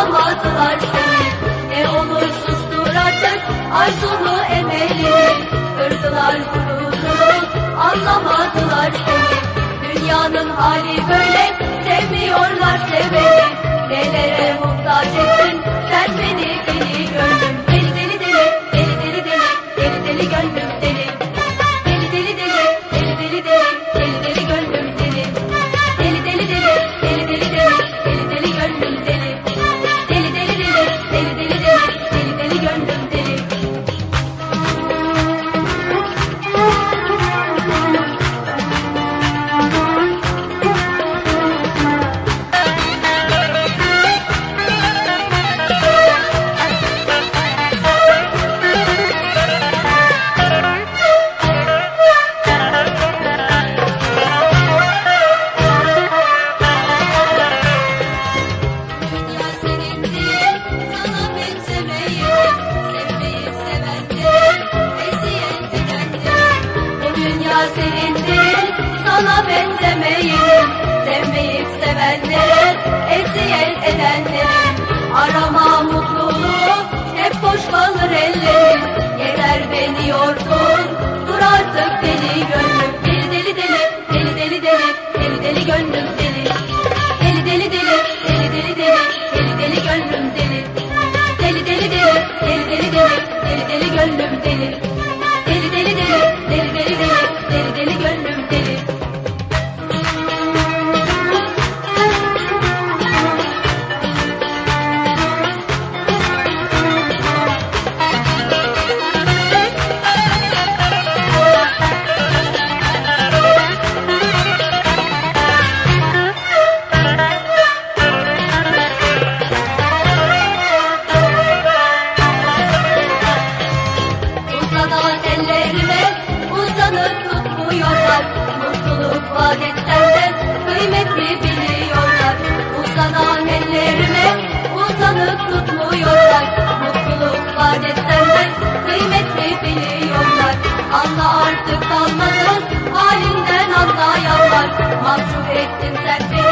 anlamadılar seni Ne olur sustur artık arzunu emelini Kırdılar gururunu anlamadılar seni. Dünyanın hali böyle sevmiyorlar seveni. Nelere muhtaç ettin dünya senin değil, sana benzemeyi, sevmeyip sevendir, eziyet edendir. Arama mutluluğu, hep boş kalır ellerin, yeter beni yordun, dur artık deli gönlüm. Deli deli deli, deli deli deli, deli deli gönlüm. Deli Uzanan ellerime uzanıp tutmuyorlar. Mutluluk vaat etsem de kıymetli biliyorlar. Uzanan ellerime uzanıp tutmuyorlar. Mutluluk vaat etsem de kıymetli biliyorlar. Anla artık kalmadın halinden anlayanlar. Mahcup ettin sen beni